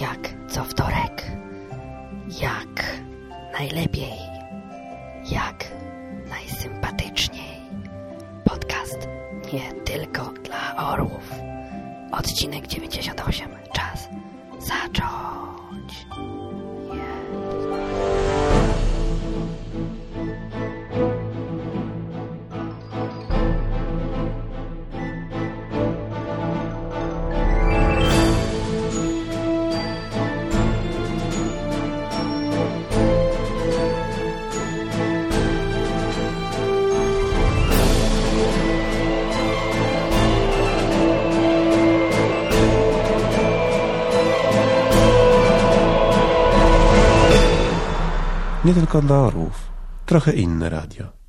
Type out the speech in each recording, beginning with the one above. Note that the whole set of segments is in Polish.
jak co wtorek, jak najlepiej, jak najsympatyczniej. Podcast nie tylko dla orłów. Odcinek 98. Czas zacząć. Tylko dla orłów. Trochę inne radio.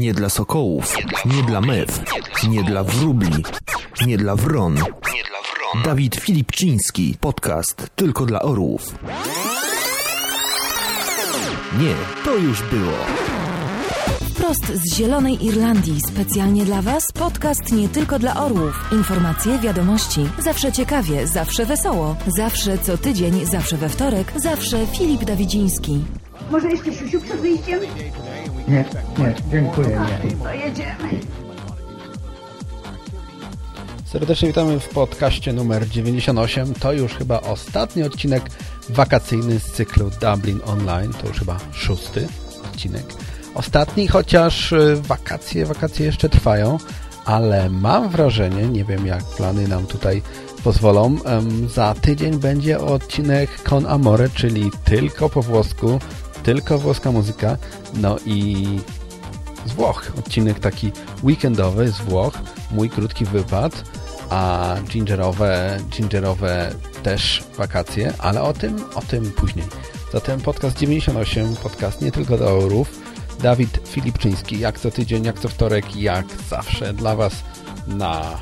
Nie dla sokołów, nie dla mew, nie dla wróbli, nie dla wron. Dawid Filipczyński, podcast tylko dla orłów. Nie, to już było. Wprost z Zielonej Irlandii, specjalnie dla Was, podcast nie tylko dla orłów. Informacje, wiadomości, zawsze ciekawie, zawsze wesoło, zawsze co tydzień, zawsze we wtorek, zawsze Filip Dawidziński. Może jeszcze siusiu przed wyjściem? Nie, nie, dziękuję, nie. To jedziemy. Serdecznie witamy w podcaście numer 98. To już chyba ostatni odcinek wakacyjny z cyklu Dublin Online. To już chyba szósty odcinek. Ostatni, chociaż y, wakacje, wakacje jeszcze trwają, ale mam wrażenie, nie wiem jak plany nam tutaj pozwolą, za tydzień będzie odcinek Con Amore, czyli tylko po włosku, tylko włoska muzyka. No i z Włoch. Odcinek taki weekendowy z Włoch. Mój krótki wypad, a gingerowe, gingerowe też wakacje, ale o tym, o tym później. Zatem podcast 98, podcast nie tylko do orów. Dawid Filipczyński, jak co tydzień, jak co wtorek, jak zawsze dla Was na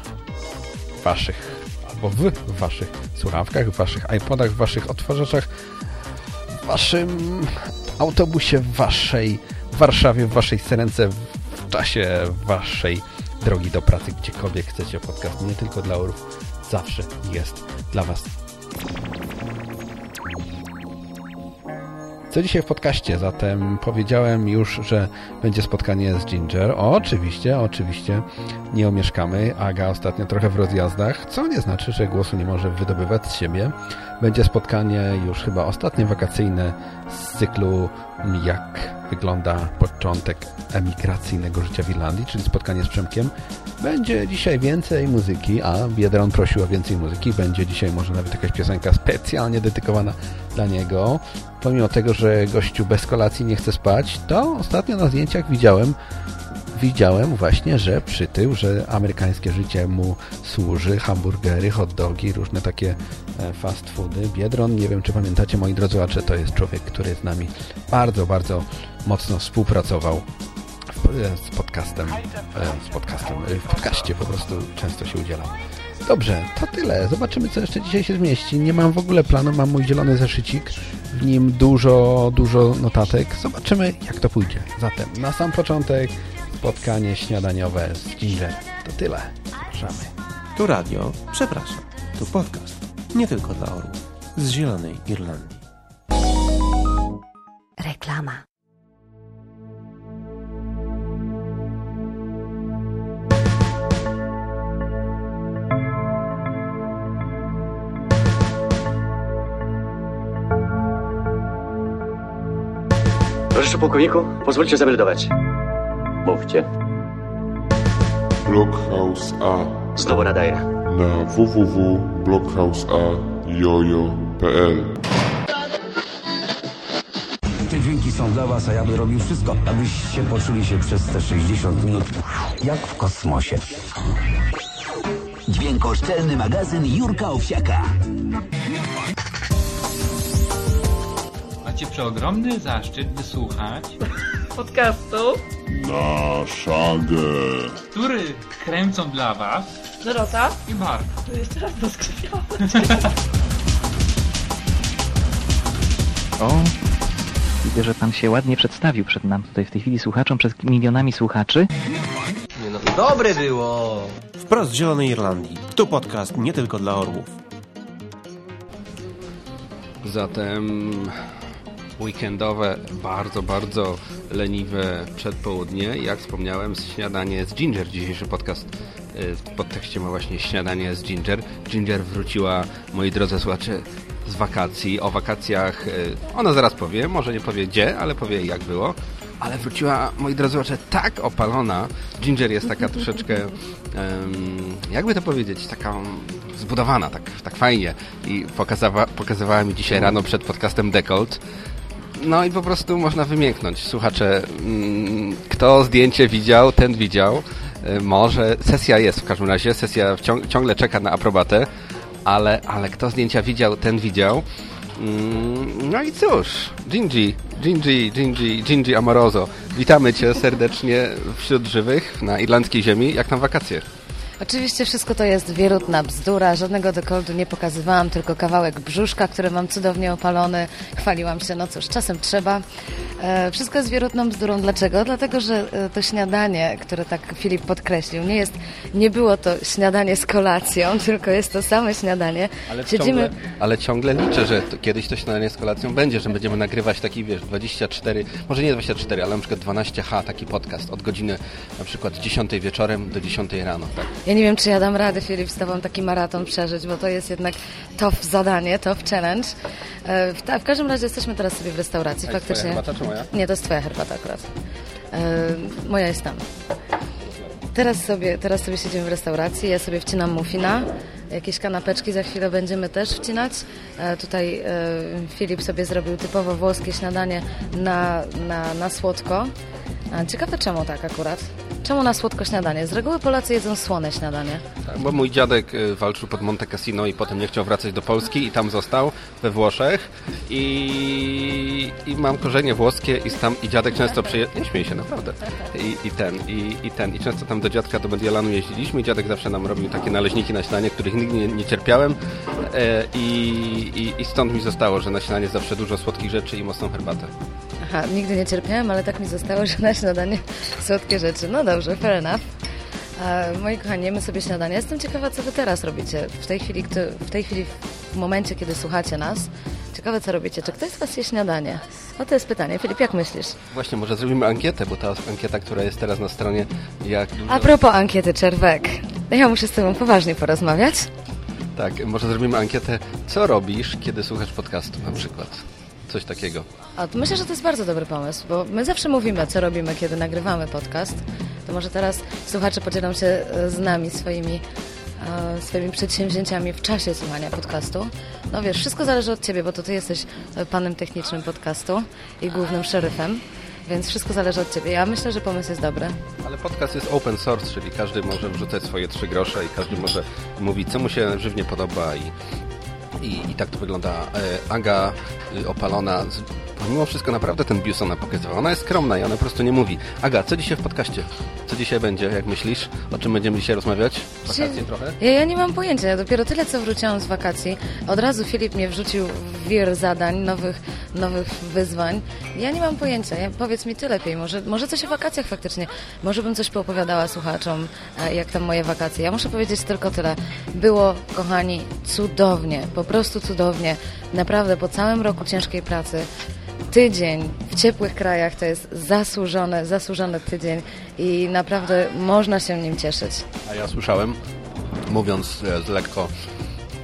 Waszych, albo w Waszych słuchawkach, w Waszych iPodach, w Waszych odtwarzaczach, w Waszym autobusie, w Waszej Warszawie, w Waszej serence, w czasie Waszej drogi do pracy, gdziekolwiek chcecie podcast, nie tylko dla orów, zawsze jest dla Was. Co dzisiaj w podcaście? Zatem powiedziałem już, że będzie spotkanie z Ginger. O, oczywiście, oczywiście nie omieszkamy. Aga ostatnio trochę w rozjazdach, co nie znaczy, że głosu nie może wydobywać z siebie. Będzie spotkanie już chyba ostatnie wakacyjne z cyklu jak wygląda początek emigracyjnego życia w Irlandii, czyli spotkanie z Przemkiem. Będzie dzisiaj więcej muzyki, a Biedron prosił o więcej muzyki. Będzie dzisiaj może nawet jakaś piosenka specjalnie dedykowana dla niego. Pomimo tego, że gościu bez kolacji nie chce spać, to ostatnio na zdjęciach widziałem widziałem właśnie, że przytył, że amerykańskie życie mu służy, hamburgery, hot dogi, różne takie e, fast foody. Biedron, nie wiem czy pamiętacie moi drodzy słuchacze, to jest człowiek, który z nami bardzo, bardzo mocno współpracował e, z podcastem, e, z podcastem, w podcaście po prostu często się udzielał. Dobrze, to tyle. Zobaczymy, co jeszcze dzisiaj się zmieści. Nie mam w ogóle planu, mam mój zielony zeszycik, w nim dużo, dużo notatek. Zobaczymy, jak to pójdzie. Zatem, na sam początek spotkanie śniadaniowe z Ginger. To tyle. Zapraszamy. Tu radio, przepraszam, tu podcast. Nie tylko dla orłów. Z Zielonej Irlandii. Reklama. Proszę pułkowniku, pozwólcie zameldować. Mówcie. Blockhouse A Znowu nadaję. na www.blockhouseajojo.pl Te dźwięki są dla was, a ja bym robił wszystko, abyście poczuli się przez te 60 minut jak w kosmosie. Dźwiękoszczelny magazyn Jurka Owsiaka. Macie przeogromny zaszczyt wysłuchać podcastu Na szagę. który kręcą dla Was Dorota. i Mark. To jeszcze raz to. O, widzę, że pan się ładnie przedstawił przed nam tutaj w tej chwili słuchaczom, przed milionami słuchaczy. Nie no, dobre było! Wprost z Zielonej Irlandii. Tu podcast nie tylko dla orłów. Zatem weekendowe, bardzo, bardzo leniwe przedpołudnie. Jak wspomniałem, śniadanie z Ginger. Dzisiejszy podcast y, w podtekście ma właśnie śniadanie z Ginger. Ginger wróciła, moi drodzy słuchacze, z wakacji. O wakacjach y, ona zaraz powie, może nie powie gdzie, ale powie jak było. Ale wróciła, moi drodzy słuchacze, tak opalona. Ginger jest taka troszeczkę, jakby to powiedzieć, taka zbudowana, tak, tak fajnie. I pokazawa, pokazywała mi dzisiaj rano przed podcastem Decolt. No i po prostu można wymięknąć. Słuchacze, mm, kto zdjęcie widział, ten widział. Y, Może, sesja jest w każdym razie, sesja ciągle czeka na aprobatę, ale, ale kto zdjęcia widział, ten widział. Mm, No i cóż, Gingy, Gingy, Gingy, Gingy Amoroso. Witamy Cię serdecznie wśród żywych na irlandzkiej ziemi. Jak tam wakacje? Oczywiście wszystko to jest wierutna bzdura, żadnego dekoltu nie pokazywałam, tylko kawałek brzuszka, który mam cudownie opalony. Chwaliłam się, no cóż, czasem trzeba. E, wszystko jest wierutną bzdurą. Dlaczego? Dlatego, że e, to śniadanie, które tak Filip podkreślił, nie jest, nie było to śniadanie z kolacją, tylko jest to same śniadanie. Ale Siedzimy... ciągle, ale ciągle liczę, że to, kiedyś to śniadanie z kolacją będzie, że będziemy nagrywać taki, wiesz, 24, może nie 24, ale na przykład 12H, taki podcast od godziny na przykład 10 wieczorem do 10 rano, tak? Ja nie wiem, czy ja dam radę, Filip, z Tobą taki maraton przeżyć, bo to jest jednak tough zadanie, tough challenge. E, W, ta, w każdym razie jesteśmy teraz sobie w restauracji, A twoja moja? Nie, to jest Twoja herbata akurat. E, moja jest tam. Teraz sobie, teraz sobie siedzimy w restauracji, ja sobie wcinam muffina, jakieś kanapeczki za chwilę będziemy też wcinać. E, tutaj e, Filip sobie zrobił typowo włoskie śniadanie na, na, na słodko. A, ciekawe czemu tak akurat. Czemu na słodko śniadanie? Z reguły Polacy jedzą słone śniadanie. Tak, bo mój dziadek y, walczył pod Monte Cassino i potem nie chciał wracać do Polski i tam został we Włoszech i, i mam korzenie włoskie i, tam, i dziadek często przyjeżdżał, nie śmiej się naprawdę, I, i ten, i, i ten, i często tam do dziadka do Mediolanu jeździliśmy i dziadek zawsze nam robił takie naleśniki na śniadanie, których nigdy nie, nie cierpiałem e, i, i, i stąd mi zostało, że na śniadanie zawsze dużo słodkich rzeczy i mocną herbatę. Aha, nigdy nie cierpiałem, ale tak mi zostało, że na śniadanie słodkie rzeczy. No dobrze, fair enough. E, moi kochani, jemy sobie śniadanie. Jestem ciekawa, co wy teraz robicie. W tej chwili, w tej chwili, w momencie, kiedy słuchacie nas, ciekawe, co robicie. Czy ktoś z was je śniadanie? No to jest pytanie. Filip, jak myślisz? Właśnie, może zrobimy ankietę, bo ta ankieta, która jest teraz na stronie, jak dużo... A propos ankiety Czerwek. Ja muszę z tobą poważnie porozmawiać. Tak, może zrobimy ankietę, co robisz, kiedy słuchasz podcastu na przykład. Coś takiego. A, myślę, że to jest bardzo dobry pomysł, bo my zawsze mówimy, co robimy, kiedy nagrywamy podcast. To może teraz słuchacze podzielą się e, z nami swoimi, e, swoimi przedsięwzięciami w czasie słuchania podcastu. No wiesz, wszystko zależy od Ciebie, bo to Ty jesteś e, panem technicznym podcastu i głównym szeryfem, więc wszystko zależy od Ciebie. Ja myślę, że pomysł jest dobry. Ale podcast jest open source, czyli każdy może wrzucać swoje trzy grosze i każdy może mówić, co mu się żywnie podoba i, i, i tak to wygląda. E, Aga y, opalona, pomimo wszystko naprawdę ten bius ona pokazywała. Ona jest skromna i ona po prostu nie mówi. Aga, co dzisiaj w podcaście? Co dzisiaj będzie, jak myślisz? O czym będziemy dzisiaj rozmawiać? Wakacje trochę? Ja, ja nie mam pojęcia. Ja dopiero tyle, co wróciłam z wakacji. Od razu Filip mnie wrzucił w wir zadań, nowych, nowych wyzwań. Ja nie mam pojęcia. Ja, powiedz mi ty lepiej. Może, może coś o wakacjach faktycznie. Może bym coś poopowiadała słuchaczom, e, jak tam moje wakacje. Ja muszę powiedzieć tylko tyle. Było, kochani, cudownie. Po prostu cudownie. Naprawdę po całym roku ciężkiej pracy tydzień w ciepłych krajach to jest zasłużony, zasłużony tydzień i naprawdę można się nim cieszyć. A ja słyszałem, mówiąc e, z lekko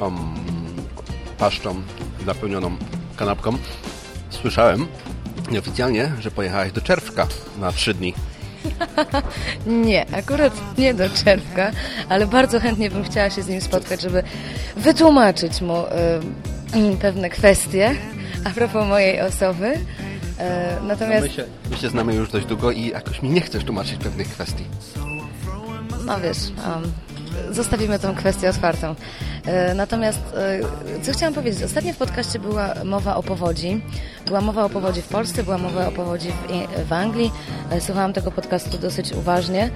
um, paszczą napełnioną kanapką, słyszałem nieoficjalnie, że pojechałeś do Czerwka na trzy dni. Nie, akurat nie do czerwka, ale bardzo chętnie bym chciała się z nim spotkać, żeby wytłumaczyć mu y, pewne kwestie a propos mojej osoby. Y, No natomiast, my, się, my się znamy już dość długo i jakoś mi nie chcesz tłumaczyć pewnych kwestii. no wiesz, um, zostawimy tą kwestię otwartą. E, Natomiast e, co chciałam powiedzieć, ostatnio w podcaście była mowa o powodzi. Była mowa o powodzi w Polsce, była mowa o powodzi w, w Anglii. E, Słuchałam tego podcastu dosyć uważnie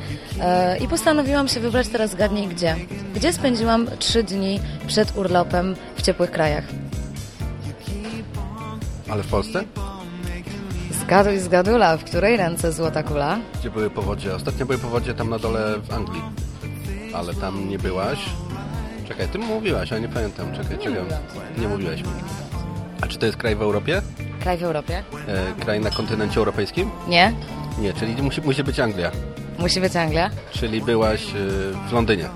i postanowiłam się wybrać teraz zgadnij gdzie. Gdzie spędziłam trzy dni przed urlopem w ciepłych krajach. Ale w Polsce? Zgaduj, zgadula, w której ręce złota kula? Gdzie były powodzie? Ostatnio były powodzie tam na dole w Anglii. Ale tam nie byłaś. Czekaj, ty mówiłaś, a nie pamiętam. Czekaj, czekaj. Nie mówiłaś mi. A czy to jest kraj w Europie? Kraj w Europie? E, kraj na kontynencie europejskim? Nie? Nie, czyli musi, musi być Anglia. Musi być Anglia? Czyli byłaś e, w Londynie.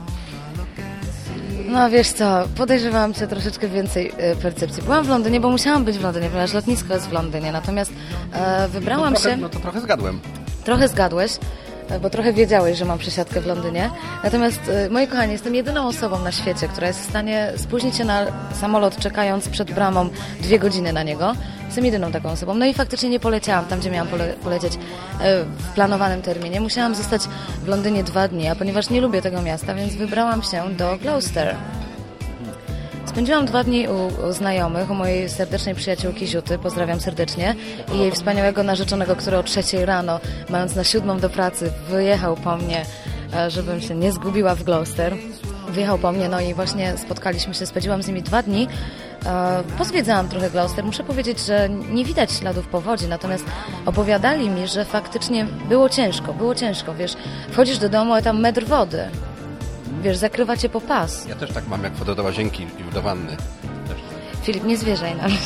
No wiesz co, podejrzewałam cię troszeczkę więcej e, percepcji. Byłam w Londynie, bo musiałam być w Londynie, ponieważ lotnisko jest w Londynie. Natomiast e, wybrałam no, trochę, się... No to trochę zgadłem. Trochę zgadłeś, bo trochę wiedziałeś, że mam przesiadkę w Londynie. Natomiast, e, moi kochani, jestem jedyną osobą na świecie, która jest w stanie spóźnić się na samolot, czekając przed bramą dwie godziny na niego. Jestem jedyną taką osobą. No i faktycznie nie poleciałam tam, gdzie miałam pole polecieć e, w planowanym terminie. Musiałam zostać w Londynie dwa dni, a ponieważ nie lubię tego miasta, więc wybrałam się do Gloucester. Spędziłam dwa dni u, u znajomych, u mojej serdecznej przyjaciółki Ziuty, pozdrawiam serdecznie, i jej wspaniałego narzeczonego, który o trzeciej rano, mając na siódmą do pracy, wyjechał po mnie, e, żebym się nie zgubiła w Gloucester. Wyjechał po mnie, no i właśnie spotkaliśmy się, spędziłam z nimi dwa dni. E, Pozwiedzałam trochę Gloucester. Muszę powiedzieć, że nie widać śladów powodzi, natomiast opowiadali mi, że faktycznie było ciężko, było ciężko, wiesz, wchodzisz do domu, a tam metr wody. Wiesz, zakrywa cię po pas. Ja też tak mam, jak wchodzę do łazienki i do wanny. Też. Filip, nie zwierzaj na mnie.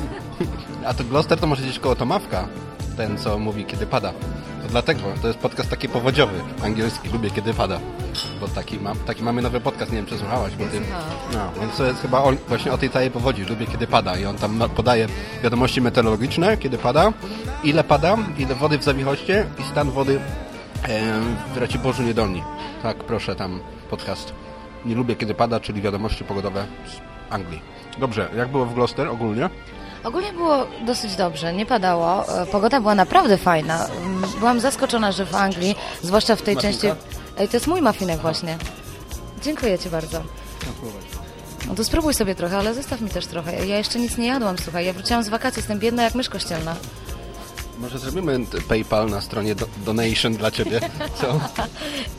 A to Gloucester to może gdzieś koło Tomawka. Ten, co mówi, kiedy pada. To dlatego, to jest podcast taki powodziowy, angielski, lubię kiedy pada. Bo taki, mam, taki mamy nowy podcast, nie wiem czy słuchałaś, bo ty... No, więc to jest chyba o, właśnie o tej całej powodzi, lubię kiedy pada i on tam podaje wiadomości meteorologiczne, kiedy pada, ile pada, ile wody w zawichoście i stan wody e, w Raciborzu Niedolni. Tak, proszę, tam podcast. Nie lubię kiedy pada, czyli wiadomości pogodowe z Anglii. Dobrze, jak było w Gloucester ogólnie? Ogólnie było dosyć dobrze, nie padało. E, Pogoda była naprawdę fajna. Byłam zaskoczona, że w Anglii, zwłaszcza w tej Mafinka? części... Ej, to jest mój mafinek właśnie. Dziękuję Ci bardzo. No to spróbuj sobie trochę, ale zostaw mi też trochę. Ja jeszcze nic nie jadłam, słuchaj. Ja wróciłam z wakacji, jestem biedna jak mysz kościelna. Może zrobimy PayPal na stronie do, donation dla Ciebie, co?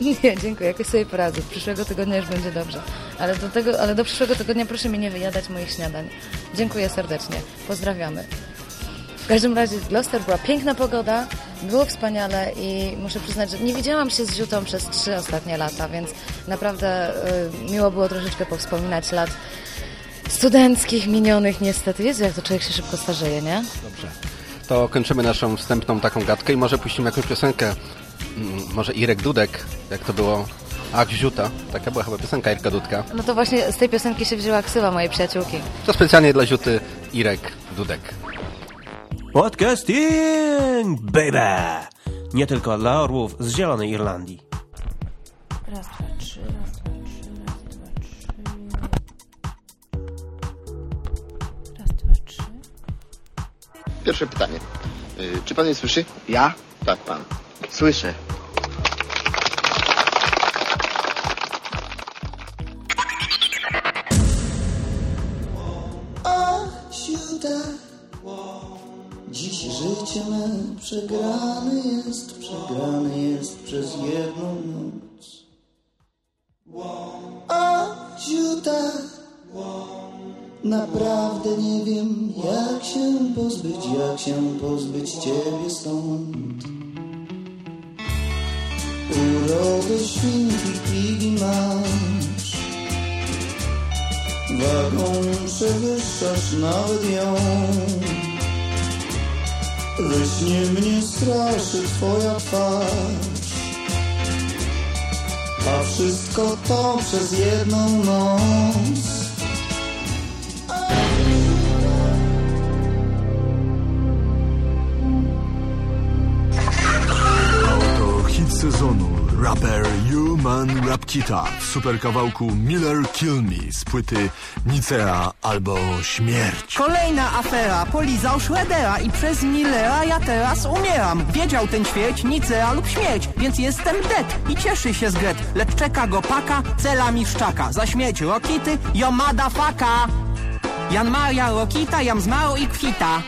Nie, dziękuję, jakoś sobie poradzę. Przyszłego tygodnia już będzie dobrze. Ale do, tego, ale do przyszłego tygodnia proszę mi nie wyjadać moich śniadań. Dziękuję serdecznie. Pozdrawiamy. W każdym razie w Gloucester była piękna pogoda, było wspaniale i muszę przyznać, że nie widziałam się z Ziutą przez trzy ostatnie lata, więc naprawdę y, miło było troszeczkę powspominać lat studenckich, minionych niestety. Jezu, jak to człowiek się szybko starzeje, nie? Dobrze. To kończymy naszą wstępną taką gadkę i może puścimy jakąś piosenkę. Mm, Może Irek Dudek, jak to było. Ach, Ziuta. Taka była chyba piosenka Irka Dudka. No to właśnie z tej piosenki się wzięła ksywa mojej przyjaciółki. To specjalnie dla Ziuty Irek Dudek. Podcasting, baby! Nie tylko dla orłów z Zielonej Irlandii. Raz, dwa, Pierwsze pytanie. Y, Czy pan mnie słyszy? Ja? Tak, pan. Słyszę. Ach, siuta, dziś życie me przegrane jest, przegrane jest przez jedną noc. Ach, siuta, naprawdę nie wiem, jak się pozbyć, jak się pozbyć ciebie stąd. Urodę świnki pigi masz, Wagą przewyższasz nawet ją. We śnie mnie straszy twoja twarz. A wszystko to przez jedną noc Raper Human Rapkita w super kawałku Miller Kill Me z płyty Nicea albo Śmierć. Kolejna afera. Polizał Schroedera i przez Millera ja teraz umieram. Wiedział ten ćwierć, Nicea lub śmierć, więc jestem dead i cieszy się z Gret. Lecz czeka go paka, celami szczaka. Za śmierć Rokity, Yomada faka. Jan Maria Rokita, jam zmarł i kwita.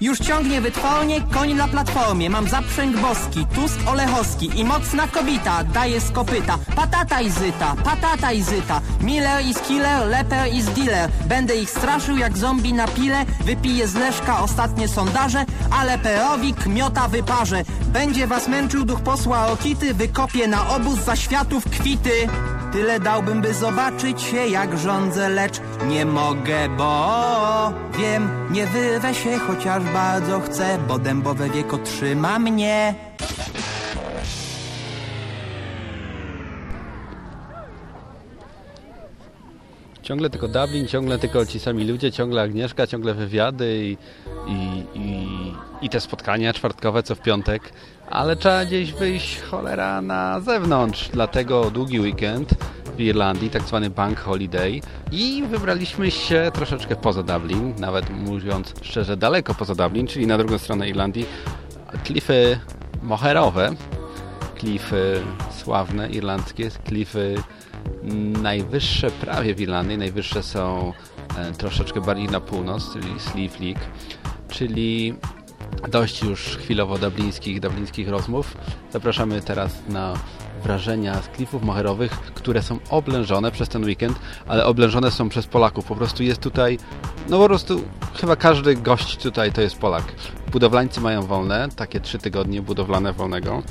Już ciągnie wytwornie, koń na platformie. Mam zaprzęg boski, Tusk Olechowski I mocna kobita, daje z kopyta. Patata i zyta, patata i zyta. Miller is killer, leper is dealer Będę ich straszył jak zombie na pile. Wypiję z Leszka ostatnie sondaże Ale perowi kmiota wyparze. Będzie was męczył duch posła Rokity Wykopię na obóz za światów kwity Tyle dałbym, by zobaczyć się jak rządzę, lecz nie mogę, bo wiem, nie wyrwę się, chociaż bardzo chcę, bo dębowe wieko trzyma mnie. Ciągle tylko Dublin, ciągle tylko ci sami ludzie, ciągle Agnieszka, ciągle wywiady i, i, i, i te spotkania czwartkowe co w piątek, ale trzeba gdzieś wyjść cholera na zewnątrz, dlatego długi weekend w Irlandii, tak zwany bank holiday. I wybraliśmy się troszeczkę poza Dublin, nawet mówiąc szczerze daleko poza Dublin, czyli na drugą stronę Irlandii, klify moherowe, klify sławne irlandzkie, klify najwyższe prawie w Irlandii, najwyższe są e, troszeczkę bardziej na północ, czyli Sleeve League, czyli dość już chwilowo dublińskich, dublińskich rozmów. Zapraszamy teraz na wrażenia z klifów moherowych, które są oblężone przez ten weekend, ale oblężone są przez Polaków. Po prostu jest tutaj, no po prostu chyba każdy gość tutaj to jest Polak. Budowlańcy mają wolne, takie trzy tygodnie budowlane wolnego.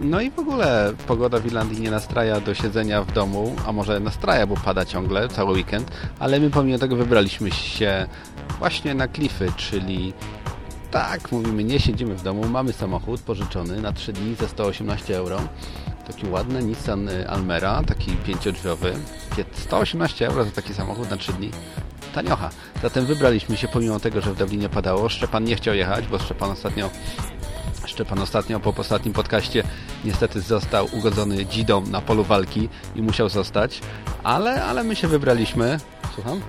No i w ogóle pogoda w Irlandii nie nastraja do siedzenia w domu, a może nastraja, bo pada ciągle cały weekend, ale my pomimo tego wybraliśmy się właśnie na klify, czyli tak, mówimy, nie siedzimy w domu, mamy samochód pożyczony na 3 dni za 118 euro. Taki ładny Nissan Almera, taki pięciodrzwiowy. 118 euro za taki samochód na 3 dni. Taniocha. Zatem wybraliśmy się, pomimo tego, że w Dublinie padało. Szczepan nie chciał jechać, bo Szczepan ostatnio Szczepan ostatnio po ostatnim podcaście niestety został ugodzony dzidą na polu walki i musiał zostać, ale, ale my się wybraliśmy. Słucham?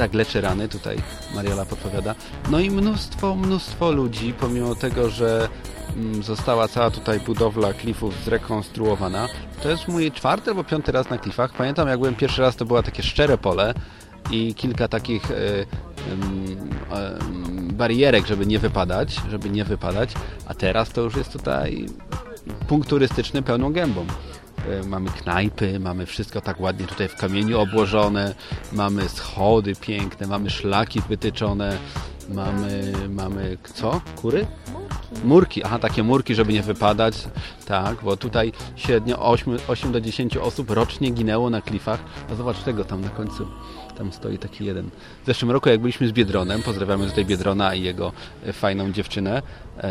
Tak, leczy rany, tutaj Mariola podpowiada. No i mnóstwo, mnóstwo ludzi, pomimo tego, że mm, została cała tutaj budowla klifów zrekonstruowana. To jest mój czwarty albo piąty raz na klifach. Pamiętam, jak byłem pierwszy raz, to było takie szczere pole i kilka takich y, y, y, barierek, żeby nie wypadać, żeby nie wypadać, a teraz to już jest tutaj punkt turystyczny pełną gębą. Mamy knajpy, mamy wszystko tak ładnie tutaj w kamieniu obłożone, mamy schody piękne, mamy szlaki wytyczone, mamy, mamy co? Kury? Murki. Murki, aha, takie murki, żeby nie wypadać. Tak, bo tutaj średnio 8, 8 do 10 osób rocznie ginęło na klifach. A zobacz tego tam na końcu. Tam stoi taki jeden. W zeszłym roku, jak byliśmy z Biedronem, pozdrawiamy tutaj Biedrona i jego fajną dziewczynę.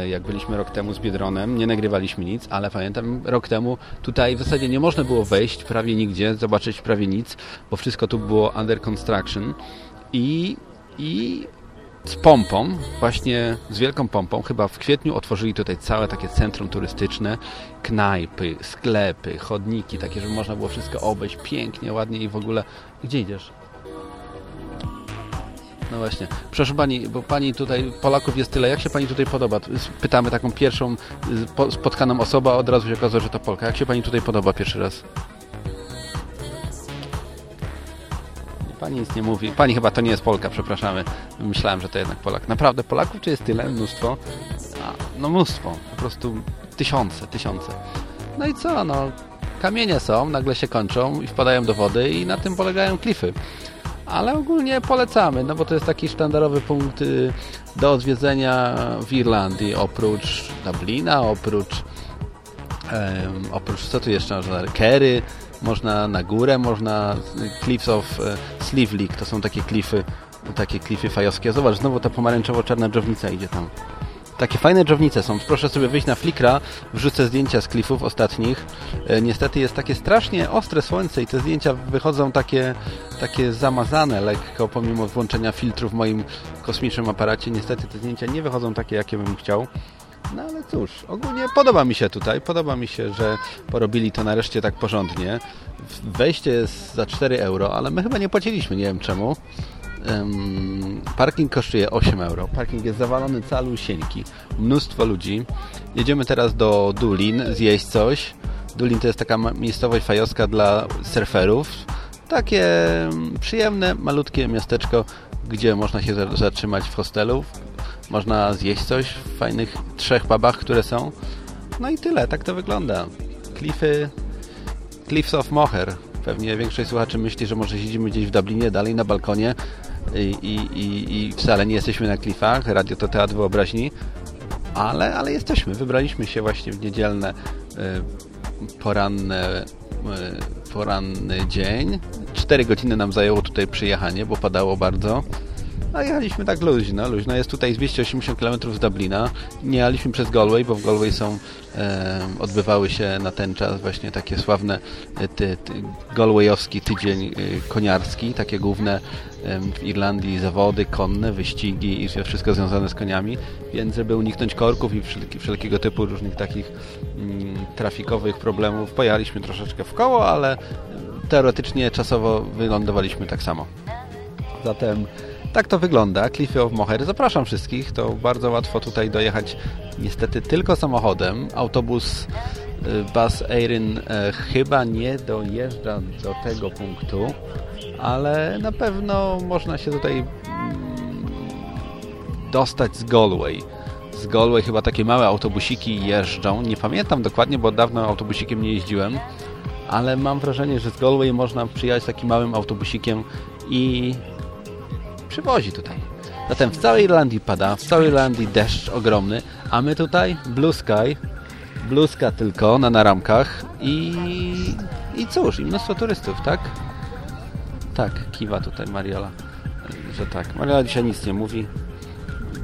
Jak byliśmy rok temu z Biedronem, nie nagrywaliśmy nic, ale pamiętam, rok temu tutaj w zasadzie nie można było wejść prawie nigdzie, zobaczyć prawie nic, bo wszystko tu było under construction i, i z pompą, właśnie z wielką pompą, chyba w kwietniu otworzyli tutaj całe takie centrum turystyczne, knajpy, sklepy, chodniki, takie, żeby można było wszystko obejść pięknie, ładnie i w ogóle... Gdzie idziesz? No właśnie. Proszę Pani, bo Pani tutaj, Polaków jest tyle, jak się Pani tutaj podoba? Pytamy taką pierwszą spotkaną osobę, a od razu się okazuje, że to Polka. Jak się Pani tutaj podoba pierwszy raz? Pani nic nie mówi. Pani chyba to nie jest Polka, przepraszamy. Myślałem, że to jednak Polak. Naprawdę Polaków czy jest tyle? Mnóstwo? A, no mnóstwo. Po prostu tysiące, tysiące. No i co? No kamienie są, nagle się kończą i wpadają do wody i na tym polegają klify. Ale ogólnie polecamy, no bo to jest taki sztandarowy punkt y, do odwiedzenia w Irlandii. Oprócz Dublina, oprócz um, oprócz co tu jeszcze można? Kerry, można na górę, można Cliffs of Sleeve League, to są takie klify, takie klify fajowskie. Zobacz, znowu ta pomarańczowo-czarna dżownica idzie tam. Takie fajne dżownice są. Proszę sobie wyjść na Flickra, wrzucę zdjęcia z klifów ostatnich. E, niestety jest takie strasznie ostre słońce i te zdjęcia wychodzą takie, takie zamazane lekko, pomimo włączenia filtru w moim kosmicznym aparacie. Niestety te zdjęcia nie wychodzą takie, jakie bym chciał. No ale cóż, ogólnie podoba mi się tutaj. Podoba mi się, że porobili to nareszcie tak porządnie. Wejście jest za 4 euro, ale my chyba nie płaciliśmy, nie wiem czemu. Um, parking kosztuje 8 euro. Parking jest zawalony calusieńki. Mnóstwo ludzi. Jedziemy teraz do Dulin zjeść coś. Dulin to jest taka miejscowość fajowska dla surferów. Takie przyjemne, malutkie miasteczko, gdzie można się zatrzymać w hostelu. Można zjeść coś w fajnych trzech pubach, które są. No i tyle, tak to wygląda. Klify, Cliffs of Moher. Pewnie większość słuchaczy myśli, że może siedzimy gdzieś w Dublinie, dalej na balkonie i, i, i, wcale nie jesteśmy na klifach. Radio to teatr wyobraźni. Ale, ale jesteśmy. Wybraliśmy się właśnie w niedzielne y, poranne y, poranny dzień. Cztery godziny nam zajęło tutaj przyjechanie, bo padało bardzo. A jechaliśmy tak luźno, luźno. Jest tutaj 280 km z Dublina. Nie jechaliśmy przez Galway, bo w Galway są, e, odbywały się na ten czas właśnie takie sławne e, ty, ty, galwayowski tydzień e, koniarski, takie główne e, w Irlandii zawody konne, wyścigi i wszystko związane z koniami. Więc żeby uniknąć korków i wszelki, wszelkiego typu różnych takich mm, trafikowych problemów, pojechaliśmy troszeczkę w koło, ale teoretycznie czasowo wylądowaliśmy tak samo. Zatem tak to wygląda. Cliffy of Moher. Zapraszam wszystkich. To bardzo łatwo tutaj dojechać niestety tylko samochodem. Autobus y, Bus Erin y, chyba nie dojeżdża do tego punktu, ale na pewno można się tutaj mm, dostać z Galway. Z Galway chyba takie małe autobusiki jeżdżą. Nie pamiętam dokładnie, bo dawno autobusikiem nie jeździłem, ale mam wrażenie, że z Galway można przyjechać takim małym autobusikiem i przywozi tutaj. Zatem w całej Irlandii pada, w całej Irlandii deszcz ogromny, a my tutaj blue sky, bluzka tylko na naramkach i, i cóż, i mnóstwo turystów, tak? Tak, kiwa tutaj Mariola, że tak. Mariola dzisiaj nic nie mówi,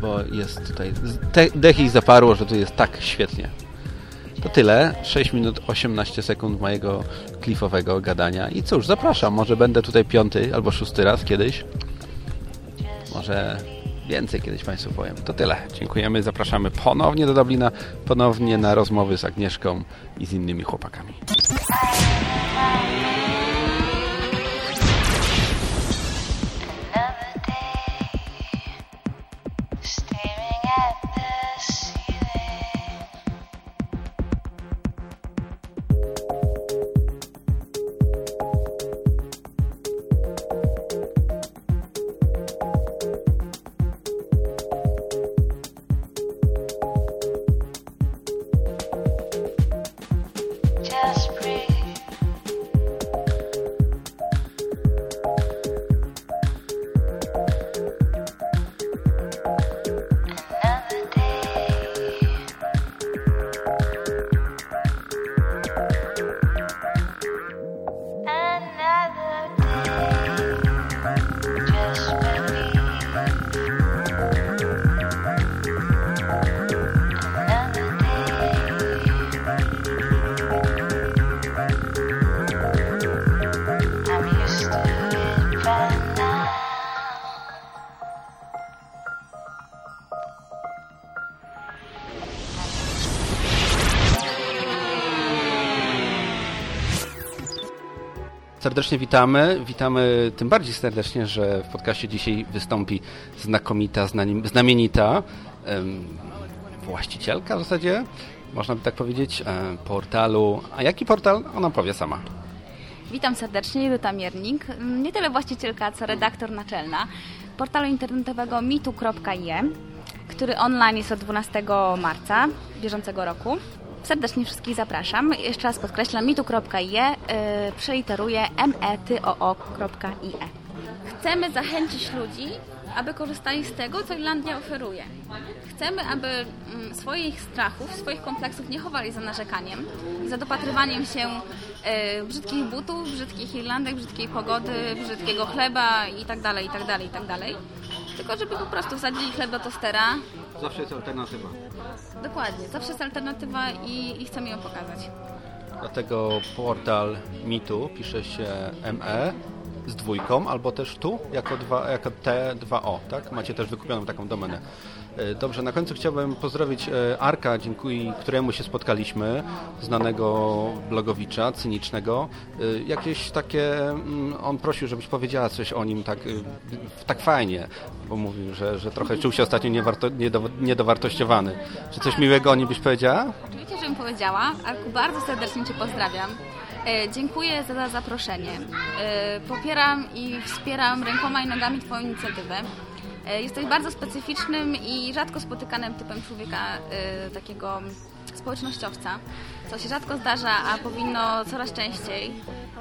bo jest tutaj, dech ich zaparło, że tu jest tak świetnie. To tyle. 6 minut 18 sekund mojego klifowego gadania. I cóż, zapraszam. Może będę tutaj piąty albo szósty raz kiedyś. Może więcej kiedyś Państwu powiem. To tyle. Dziękujemy. Zapraszamy ponownie do Dublina, ponownie na rozmowy z Agnieszką i z innymi chłopakami. Serdecznie witamy. Witamy tym bardziej serdecznie, że w podcaście dzisiaj wystąpi znakomita, znamienita właścicielka w zasadzie, można by tak powiedzieć, um, portalu. A jaki portal? Ona powie sama. Witam serdecznie, Judyta Miernik. Nie tyle właścicielka, co redaktor naczelna portalu internetowego mitu.je, który online jest od 12 marca bieżącego roku. Serdecznie wszystkich zapraszam. Jeszcze raz podkreślam, mitu.ie yy, przeliteruję metoo.ie. Chcemy zachęcić ludzi, aby korzystali z tego, co Irlandia oferuje. Chcemy, aby mm, swoich strachów, swoich kompleksów nie chowali za narzekaniem, za dopatrywaniem się y, brzydkich butów, brzydkich Irlandek, brzydkiej pogody, brzydkiego chleba itd., itd., itd. Tylko żeby po prostu wsadzili chleb do tostera, Zawsze jest alternatywa. Dokładnie, zawsze jest alternatywa i, i chcemy ją pokazać. Dlatego portal mitu pisze się ME z dwójką, albo też tu jako, dwa, jako T2O, tak? Macie też wykupioną taką domenę. E, Dobrze, na końcu chciałbym pozdrowić e, Arka, dziękuję któremu się spotkaliśmy, znanego blogowicza, cynicznego. E, Jakieś takie, mm, on prosił, żebyś powiedziała coś o nim tak, tak fajnie, bo mówił, że, że trochę czuł się ostatnio niewarto, niedo, niedowartościowany. Czy coś miłego o nim byś powiedziała? Oczywiście, żebym powiedziała. Arku, bardzo serdecznie Cię pozdrawiam. Dziękuję za, za zaproszenie. Popieram i wspieram rękoma i nogami Twoją inicjatywę. E, jesteś bardzo specyficznym i rzadko spotykanym typem człowieka, e, takiego społecznościowca, co się rzadko zdarza, a powinno coraz częściej.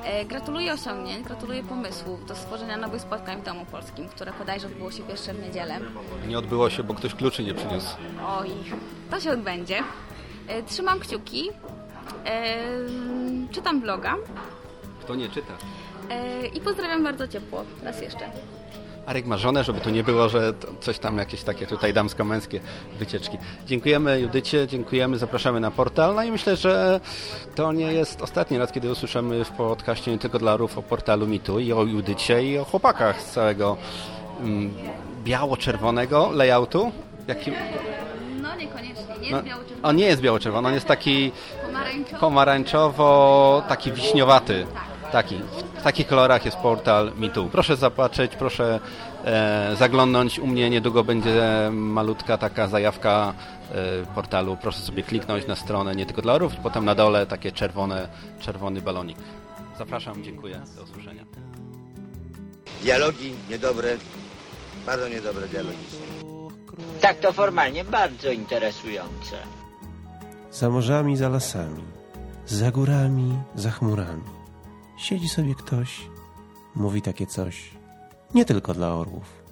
E, gratuluję osiągnięć, gratuluję pomysłów do stworzenia nowych spotkań w Domu Polskim, które bodajże odbyło się pierwsze w niedzielę. Nie odbyło się, bo ktoś kluczy nie przyniósł. Oj, to się odbędzie. Trzymam kciuki. Czytam bloga Kto nie czyta? i pozdrawiam bardzo ciepło. Raz jeszcze. Arek ma żonę, żeby to nie było, że coś tam jakieś takie tutaj damsko-męskie wycieczki. Dziękujemy Judycie, dziękujemy, zapraszamy na portal. No i myślę, że to nie jest ostatni raz, kiedy usłyszymy w podcaście nie tylko dla rów o portalu Mitu i o Judycie i o chłopakach z całego mm, biało-czerwonego layoutu. Jaki... No niekoniecznie, nie No, jest biało on nie jest biało-czerwony, on jest taki pomarańczowy. pomarańczowo, taki wiśniowaty. Taki. W takich kolorach jest portal MeToo. Proszę zobaczyć, proszę e, zaglądnąć. U mnie niedługo będzie malutka taka zajawka e, portalu. Proszę sobie kliknąć na stronę nie tylko dla orów, potem na dole takie czerwone, czerwony balonik. Zapraszam, dziękuję. Do usłyszenia. Dialogi niedobre, bardzo niedobre dialogi. Tak to formalnie bardzo interesujące. Za morzami, za lasami, za górami, za chmurami. Siedzi sobie ktoś, mówi takie coś. Nie tylko dla orłów.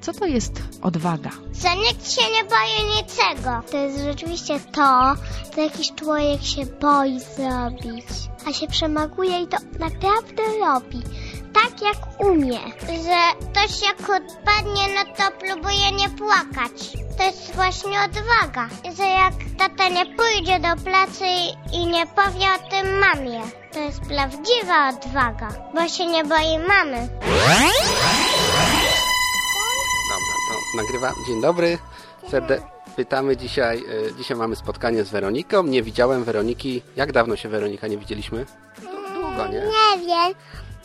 Co to jest odwaga? Że nikt się nie boi niczego. To jest rzeczywiście to, co jakiś człowiek się boi zrobić, a się przemaguje i to naprawdę robi. Tak jak umie. Że ktoś jak odpadnie, no to próbuje nie płakać. To jest właśnie odwaga. Że jak tata nie pójdzie do pracy i nie powie o tym mamie. To jest prawdziwa odwaga, bo się nie boi mamy. Dobra, to nagrywam. Dzień dobry. Serde... Pytamy dzisiaj, e, dzisiaj mamy spotkanie z Weroniką. Nie widziałem Weroniki. Jak dawno się Weronika nie widzieliśmy? Długo, nie? Nie wiem,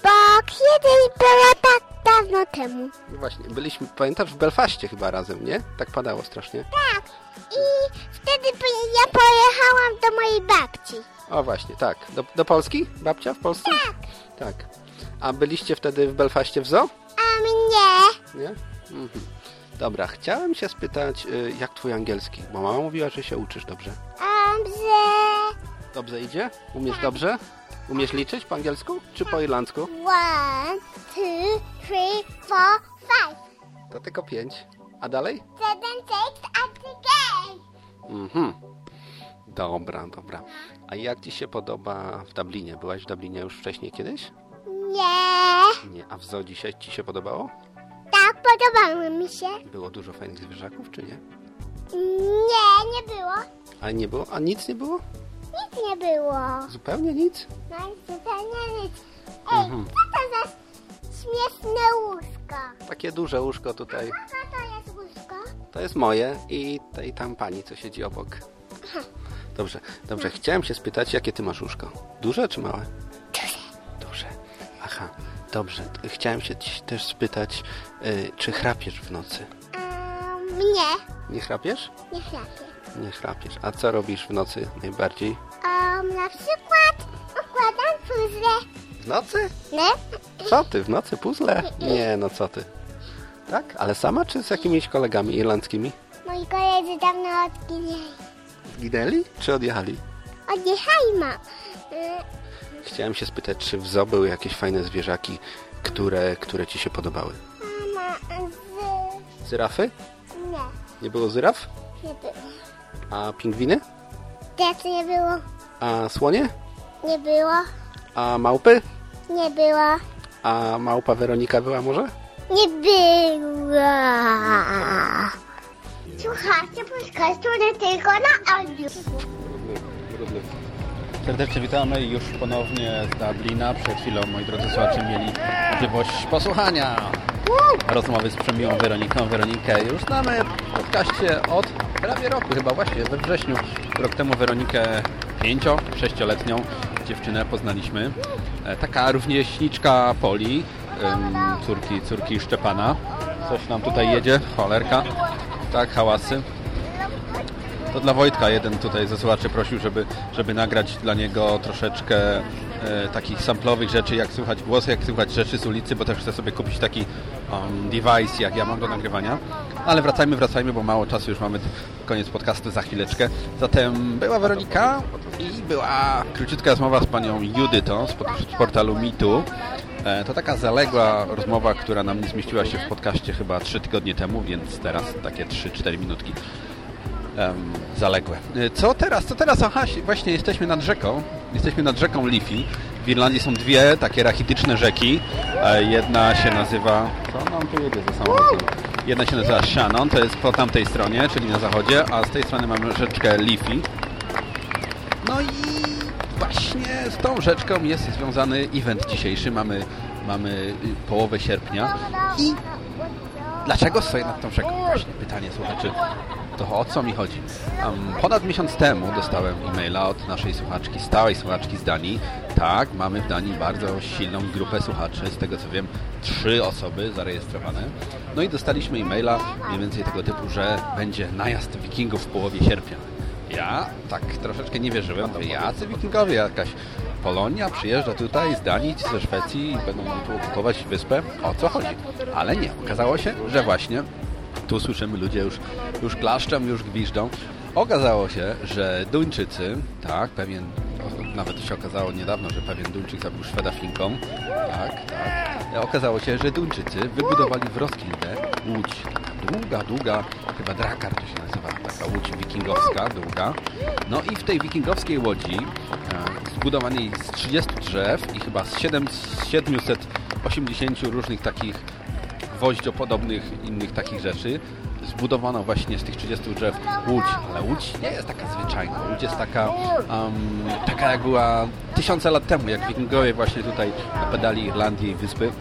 bo kiedyś było tak dawno temu. No Właśnie, byliśmy, pamiętasz, w Belfaście chyba razem, nie? Tak padało strasznie. Tak. I wtedy ja pojechałam do mojej babci. O właśnie, tak. Do, do Polski? Babcia w Polsce? Tak. Tak. A byliście wtedy w Belfaście w zoo? A mnie. Nie? Mhm. Dobra, chciałem się spytać, y, jak twój angielski? Bo mama mówiła, że się uczysz dobrze. Dobrze. Dobrze idzie? Umiesz dobrze? Umiesz liczyć po angielsku czy po irlandzku? One, two, three, four, five. To tylko pięć. A dalej? Seven, six, and again. Mhm. Dobra, dobra. A jak ci się podoba w Dublinie? Byłaś w Dublinie już wcześniej kiedyś? Nie. Nie. A w zoo dzisiaj ci się podobało? Tak, podobało mi się. Było dużo fajnych zwierzaków, czy nie? Nie, nie było. A nie było? A nic nie było? Nic nie było. Zupełnie nic? No i zupełnie nic. Ej, Mhm. co to za śmieszne łóżko? Takie duże łóżko tutaj. Co to jest łóżko? To jest moje i tej tam pani, co siedzi obok. Dobrze, dobrze. Chciałem się spytać, jakie ty masz łóżko? Duże czy małe? Duże. Duże. Aha, dobrze. Chciałem się też spytać, y, czy chrapiesz w nocy? Um, nie, Nie chrapiesz? nie chlapię. Nie chrapiesz. A co robisz w nocy najbardziej? Um, na przykład układam puzzle. W nocy? Nie? Co ty, w nocy puzzle? Nie, no co ty. Tak? Ale sama czy z jakimiś kolegami irlandzkimi? Moi koledzy dawno odginęli. Zginęli czy odjechali? Odjechali mam. Y, Chciałem się spytać, czy w zoo były jakieś fajne zwierzaki, które, które ci się podobały? Mama z... Zyrafy? Nie, Nie było zyraf? nie było. A pingwiny? Też nie było. A słonie? Nie było. A małpy? Nie było. A małpa Weronika była może? Nie było. Słuchajcie podcastu nie tylko na audio. Brudny. Serdecznie witamy już ponownie z Dublina. Przed chwilą, moi drodzy słuchacze, mieli możliwość posłuchania rozmowy z przemiłą Weroniką. Weronikę już znamy w podcaście od prawie roku, chyba właśnie we wrześniu. Rok temu Weronikę pięcio, sześcioletnią dziewczynę poznaliśmy. E, Taka rówieśniczka Poli, córki, córki Szczepana. Coś nam tutaj jedzie, cholerka. Tak, hałasy. To dla Wojtka jeden tutaj ze słuchaczy prosił, żeby, żeby nagrać dla niego troszeczkę e, takich samplowych rzeczy, jak słychać głosy, jak słychać rzeczy z ulicy, bo też chcę sobie kupić taki um, device, jak ja mam do nagrywania. Ale wracajmy, wracajmy, bo mało czasu już mamy koniec podcastu za chwileczkę. Zatem była Weronika i była króciutka rozmowa z panią Judytą z, z portalu Mitu. E, To taka zaległa rozmowa, która nam nie zmieściła się w podcaście chyba 3 tygodnie temu, więc teraz takie 3-4 minutki em, zaległe. E, Co teraz? Co teraz? Aha, właśnie jesteśmy nad rzeką. Jesteśmy nad rzeką Liffey. W Irlandii są dwie takie rachityczne rzeki. E, Jedna się nazywa... Co nam tu jedzie ze samochodem? Jedna się nazywa Shannon, to jest po tamtej stronie, czyli na zachodzie, a z tej strony mamy rzeczkę Liffey. No i właśnie z tą rzeczką jest związany event dzisiejszy. Mamy, mamy y, połowę sierpnia i dlaczego stoję nad tą rzeką? Właśnie pytanie słuchaczy. To o co mi chodzi? Um, ponad miesiąc temu dostałem e-maila od naszej słuchaczki, stałej słuchaczki z Danii. Tak, mamy w Danii bardzo silną grupę słuchaczy, z tego co wiem, trzy osoby zarejestrowane. No i dostaliśmy e-maila mniej więcej tego typu, że będzie najazd wikingów w połowie sierpnia. Ja tak troszeczkę nie wierzyłem. Mówię, Jacy wikingowie, jakaś Polonia przyjeżdża tutaj z Danii, ci ze Szwecji i będą tu okupować wyspę. O co chodzi? Ale nie. Okazało się, że właśnie tu słyszymy ludzie już, już klaszczą, już gwiżdżą. Okazało się, że Duńczycy, tak, pewien, nawet się okazało niedawno, że pewien Duńczyk zabił Szweda Finką, tak, tak. Okazało się, że Duńczycy wybudowali w Roskilde łódź, długa, długa, chyba Drakar to się nazywa, taka łódź wikingowska, długa. No i w tej wikingowskiej łodzi, e, zbudowanej z 30 drzew i chyba z 7, z 780 różnych takich gwoździopodobnych innych takich rzeczy. Zbudowano właśnie z tych 30 drzew łódź, ale łódź nie jest taka zwyczajna. Łódź jest taka, um, taka jak była tysiące lat temu, jak wikingowie właśnie tutaj napadali Irlandię i wyspy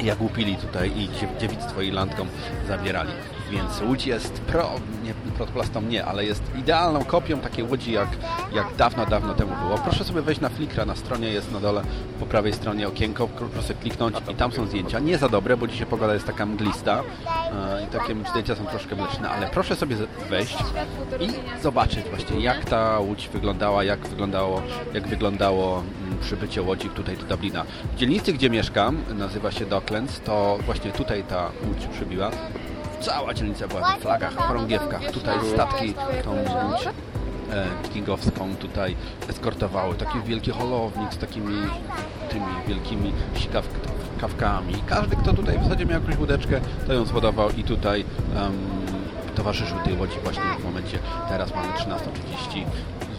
jak łupili tutaj i dziew- dziewictwo Irlandkom zabierali. Więc łódź jest pro, nie, protoplastą nie, ale jest idealną kopią takiej łodzi jak, jak dawno, dawno temu było. Proszę sobie wejść na Flickra, na stronie jest na dole po prawej stronie okienko, proszę kliknąć i tam są zdjęcia. Nie za dobre, bo dzisiaj pogoda jest taka mglista e, i takie zdjęcia są troszkę mleczne, ale proszę sobie wejść i zobaczyć właśnie jak ta łódź wyglądała, jak wyglądało, jak wyglądało mm, przybycie łodzi tutaj do Dublina. W dzielnicy, gdzie mieszkam, nazywa się Docklands, to właśnie tutaj ta łódź przybiła. Cała dzielnica była w flagach, chorągiewkach. Tutaj statki tą łódź e, wikingowską tutaj eskortowały. Taki wielki holownik z takimi tymi wielkimi sikawkami. Każdy, kto tutaj w zasadzie miał jakąś łódeczkę, to ją zwodował i tutaj em, towarzyszył tej łodzi właśnie w momencie. Teraz mamy 13.30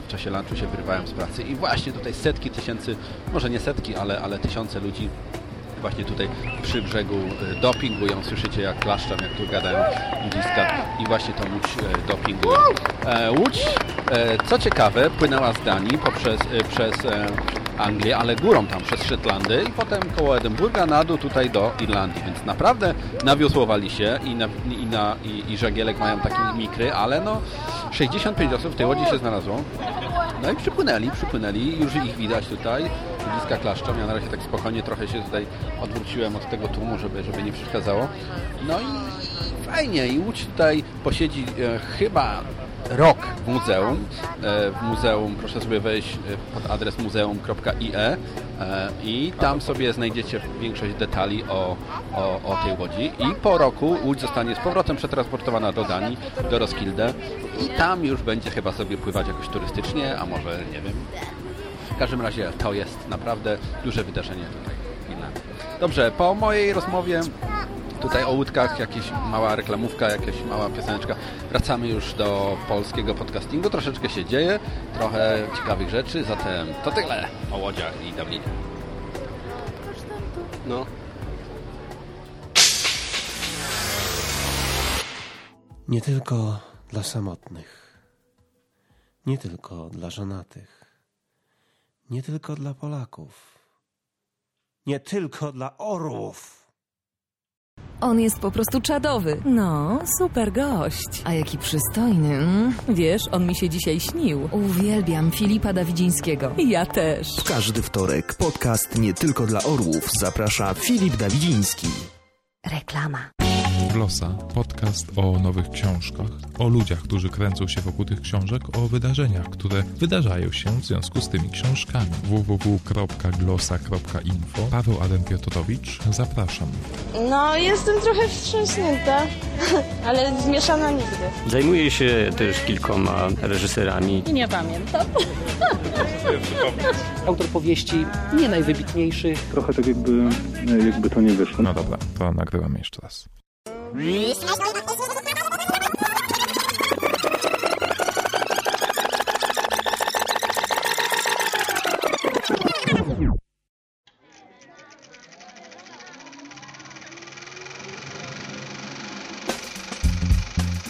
w czasie lunchu się wyrywałem z pracy i właśnie tutaj setki tysięcy, może nie setki, ale, ale tysiące ludzi właśnie tutaj przy brzegu e, dopingują. Słyszycie jak klaszczą, jak tu gadają ludziska i właśnie tą łódź e, dopingują. E, łódź, co ciekawe, płynęła z Danii poprzez, przez Anglię, ale górą tam przez Szetlandy i potem koło Edynburga na dół tutaj do Irlandii, więc naprawdę nawiosłowali się i, na, i, na, i, i żagielek mają takie mikry, ale no 65 osób w tej łodzi się znalazło. No i przypłynęli, przypłynęli, już ich widać tutaj, ludziska klaszczą, ja na razie tak spokojnie trochę się tutaj odwróciłem od tego tłumu, żeby, żeby nie przeszkadzało. No i fajnie, i Łódź tutaj posiedzi e, chyba rok w muzeum. E, w muzeum proszę sobie wejść e, pod adres muzeum.ie e, i tam sobie znajdziecie większość detali o, o, o tej łodzi. I po roku łódź zostanie z powrotem przetransportowana do Danii, do Roskilde i tam już będzie chyba sobie pływać jakoś turystycznie, a może nie wiem. W każdym razie to jest naprawdę duże wydarzenie tutaj w Irlandii. Dobrze, po mojej rozmowie tutaj o łódkach, jakaś mała reklamówka, jakaś mała pioseneczka. Wracamy już do polskiego podcastingu. Troszeczkę się dzieje, trochę ciekawych rzeczy, zatem to tyle o łodziach i Dublinie. No. Nie tylko dla samotnych, nie tylko dla żonatych, Nie tylko dla Polaków. Nie tylko dla orłów. On jest po prostu czadowy. No, super gość. A jaki przystojny. Mm? Wiesz, on mi się dzisiaj śnił. Uwielbiam Filipa Dawidzińskiego. Ja też. W każdy wtorek podcast nie tylko dla orłów zaprasza Filip Dawidziński. Reklama. Glosa, podcast o nowych książkach, o ludziach, którzy kręcą się wokół tych książek, o wydarzeniach, które wydarzają się w związku z tymi książkami. www.glosa.info Paweł Adam Piotrowicz, zapraszam. No, jestem trochę wstrząsnięta, ale zmieszana nigdy. Zajmuję się też kilkoma reżyserami. I nie pamiętam. Autor powieści nie najwybitniejszych. Trochę tak jakby, jakby to nie wyszło. No dobra, to nagrywamy jeszcze raz.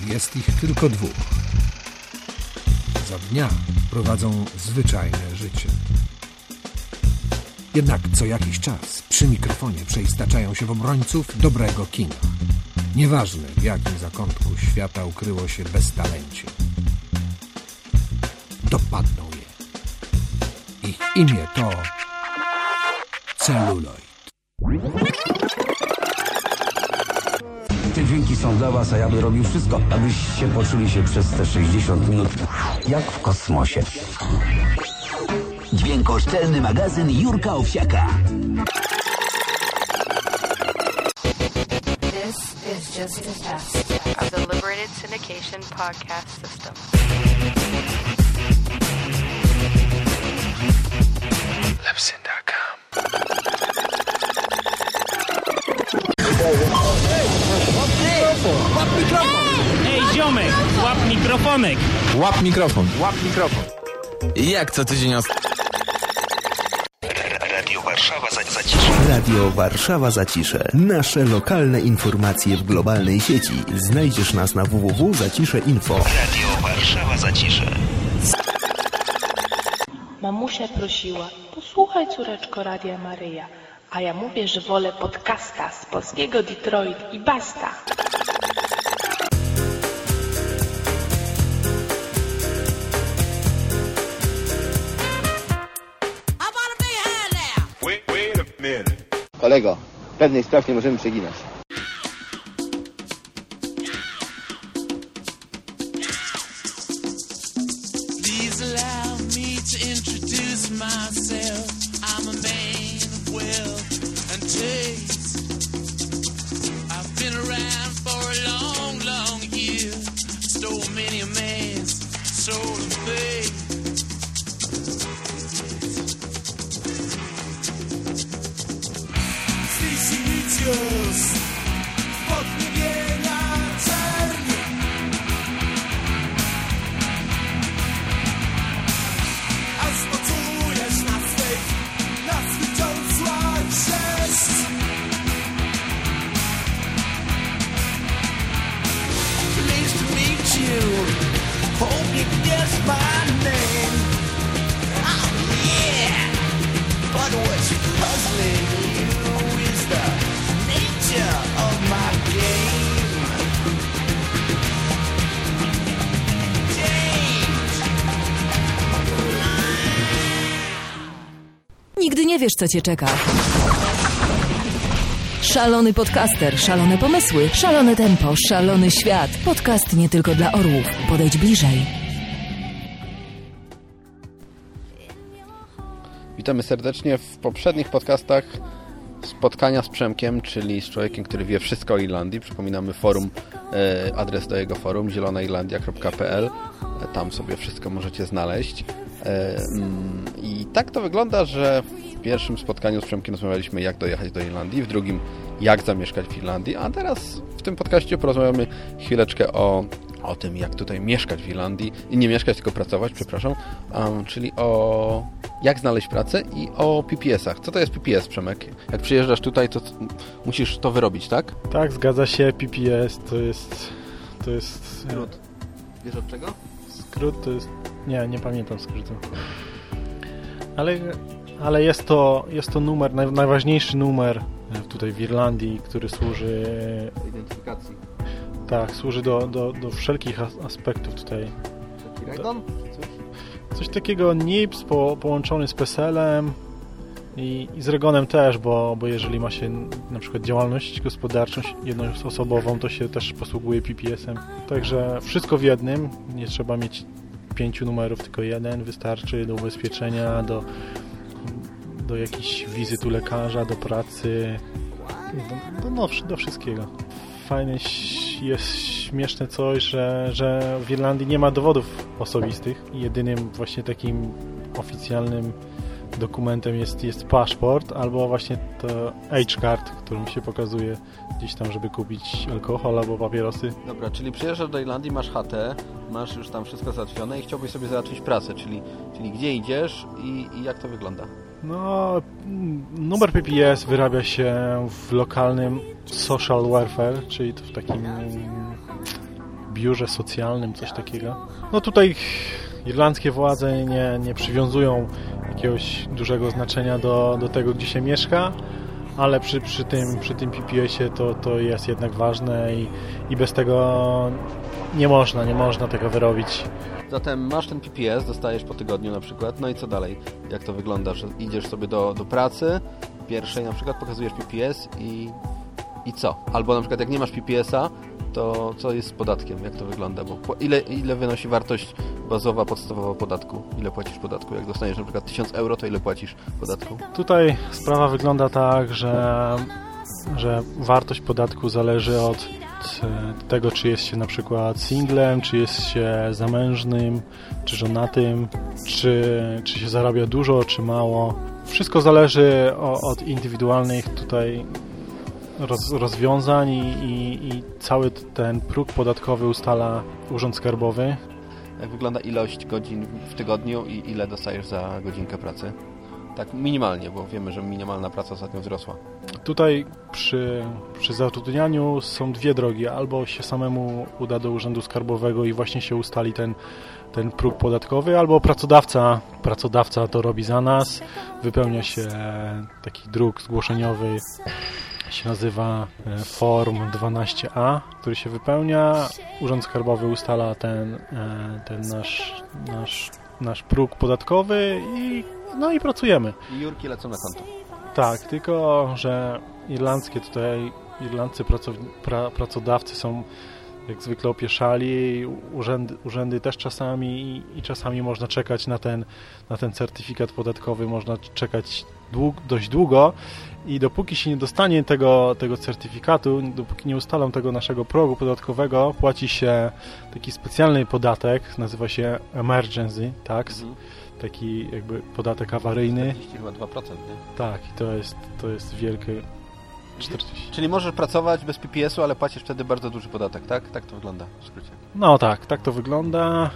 Jest ich tylko dwóch. Za dnia prowadzą zwyczajne życie. Jednak co jakiś czas przy mikrofonie przeistaczają się w obrońców dobrego kina. Nieważne w jakim zakątku świata ukryło się beztalencie. Dopadną je. Ich imię to celuloid. Te dźwięki są dla was, a ja bym robił wszystko, abyście poczuli się przez te 60 minut jak w kosmosie. Dźwiękoszczelny magazyn Jurka Owsiaka. Just a test of the Liberated Syndication podcast system. Łap mikrofon! Ej, ziomek! Łap mikrofonek! Łap mikrofon. Łap mikrofon. Jak co tydzień os... Radio Warszawa Zacisze. Nasze lokalne informacje w globalnej sieci. Znajdziesz nas na www.zacisze.info. Radio Warszawa Zacisze. Mamusia prosiła, posłuchaj córeczko Radia Maryja. A ja mówię, że wolę podcasta z polskiego Detroit i basta. Kolego, pewnych spraw nie możemy przeginać. Myself. Co cię czeka. Szalony podcaster, szalone pomysły, szalone tempo, szalony świat. Podcast nie tylko dla orłów. Podejdź bliżej. Witamy serdecznie w poprzednich podcastach spotkania z Przemkiem, czyli z człowiekiem, który wie wszystko o Irlandii. Przypominamy forum, e, adres do jego forum zielonairlandia.pl. E, Tam sobie wszystko możecie znaleźć. E, I tak to wygląda, że w pierwszym spotkaniu z Przemkiem rozmawialiśmy jak dojechać do Irlandii, w drugim jak zamieszkać w Irlandii, a teraz w tym podcaście porozmawiamy chwileczkę o, o tym, jak tutaj mieszkać w Irlandii i nie mieszkać, tylko pracować, przepraszam, um, czyli o jak znaleźć pracę i o PPS-ach. Co to jest PPS, Przemek? Jak przyjeżdżasz tutaj, to musisz to wyrobić, tak? Tak, zgadza się. PPS to jest... To jest... Skrót. Wiesz od czego? Skrót to jest... Nie, nie pamiętam skrótu. Ale, ale jest, to, jest to numer, naj, najważniejszy numer e, tutaj w Irlandii, który służy... Identyfikacji. Tak, służy do, do, do wszelkich as- aspektów tutaj. Ragon? Coś? Coś takiego NIPS po, połączony z PESEL-em i, i z Regonem też, bo, bo jeżeli ma się na przykład działalność gospodarczą jednoosobową, to się też posługuje PPS-em. Także wszystko w jednym, nie trzeba mieć pięciu numerów, tylko jeden wystarczy do ubezpieczenia, do, do jakichś wizyt u lekarza, do pracy, do, do, do wszystkiego. Fajne jest śmieszne coś, że, że w Irlandii nie ma dowodów osobistych. Jedynym właśnie takim oficjalnym dokumentem jest, jest paszport albo właśnie to age card, którą się pokazuje gdzieś tam, żeby kupić alkohol albo papierosy. Dobra, czyli przyjeżdżasz do Irlandii, masz chatę, masz już tam wszystko załatwione i chciałbyś sobie załatwić pracę, czyli, czyli gdzie idziesz i, i jak to wygląda? No, numer PPS wyrabia się w lokalnym social welfare, czyli to w takim biurze socjalnym, coś takiego. No tutaj irlandzkie władze nie, nie przywiązują jakiegoś dużego znaczenia do, do tego, gdzie się mieszka, ale przy, przy tym, przy tym PPS-ie to, to jest jednak ważne i, i bez tego nie można, nie można tego wyrobić. Zatem masz ten PPS, dostajesz po tygodniu na przykład, no i co dalej? Jak to wygląda? Że idziesz sobie do, do pracy, pierwszej na przykład pokazujesz PPS i, i co? Albo na przykład jak nie masz PPS-a, to co jest z podatkiem? Jak to wygląda? Bo ile, ile wynosi wartość bazowa, podstawowa podatku? Ile płacisz podatku? Jak dostaniesz na przykład 1000 euro, to ile płacisz podatku? Tutaj sprawa wygląda tak, że, że wartość podatku zależy od e, tego, czy jest się na przykład singlem, czy jest się zamężnym, czy żonatym, czy, czy się zarabia dużo, czy mało. Wszystko zależy o, od indywidualnych tutaj roz, rozwiązań i, i, i cały ten próg podatkowy ustala Urząd Skarbowy. Jak wygląda ilość godzin w tygodniu i ile dostajesz za godzinkę pracy? Tak minimalnie, bo wiemy, że minimalna praca ostatnio wzrosła. Tutaj przy, przy zatrudnianiu są dwie drogi. Albo się samemu uda do Urzędu Skarbowego i właśnie się ustali ten, ten próg podatkowy, albo pracodawca, pracodawca to robi za nas. Wypełnia się taki druk zgłoszeniowy, się nazywa e, Form 12A, który się wypełnia. Urząd Skarbowy ustala ten, e, ten nasz, nasz, nasz próg podatkowy i, no i pracujemy. I Jurki lecą na konto. Tak, tylko że irlandzkie tutaj, irlandzcy pracowni- pra, pracodawcy są jak zwykle opieszali, urzędy, urzędy też czasami i, czasami można czekać na ten, na ten certyfikat podatkowy, można czekać dług, dość długo. I dopóki się nie dostanie tego, tego certyfikatu, dopóki nie ustalą tego naszego progu podatkowego, płaci się taki specjalny podatek, nazywa się emergency tax, taki jakby podatek awaryjny. 40 chyba 2%, nie? Tak, i to jest, to jest wielkie 40. Czyli możesz pracować bez PPS-u, ale płacisz wtedy bardzo duży podatek, tak? Tak to wygląda w skrócie. No tak, tak to wygląda.